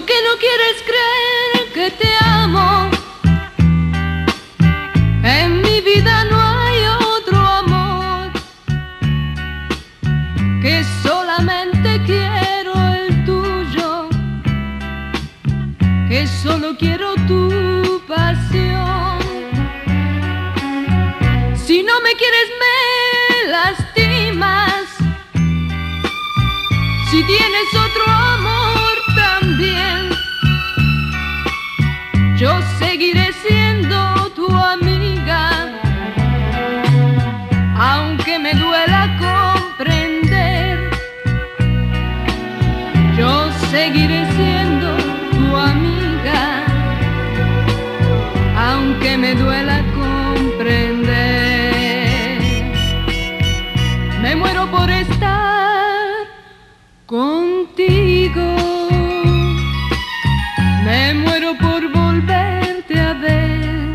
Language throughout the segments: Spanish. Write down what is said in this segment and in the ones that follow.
¿Por qué no quieres creer que te amo? En mi vida no hay otro amor que solamente quiero el tuyo, que solo quiero tu pasión. Si no me quieres me lastimas, si tienes otro amor también, contigo. Me muero por volverte a ver.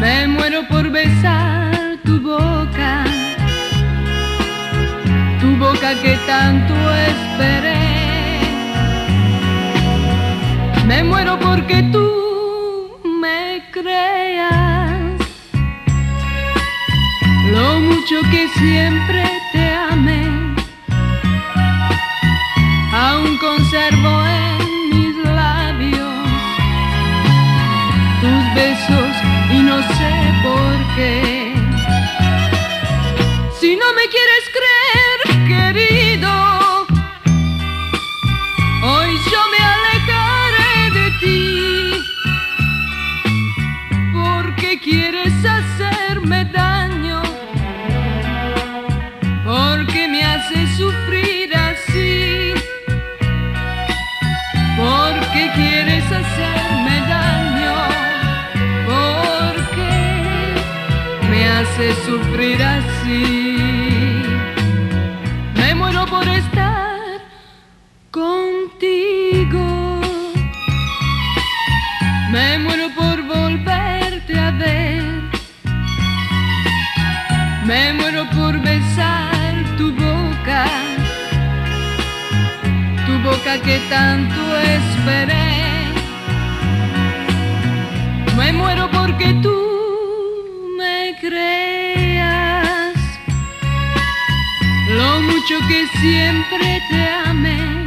Me muero por besar tu boca. Tu boca que tanto esperé. Me muero porque tú me creas lo mucho que siempre te amé. Sé por qué. Si no me quieres creer, querido, hoy yo me alejaré de ti. Porque quieres hacerme daño, porque me haces sufrir sufrir así. Me muero por estar contigo. Me muero por volverte a ver. Me muero por besar tu boca. Tu boca que tanto esperé. Me muero porque tú mucho que siempre te amé.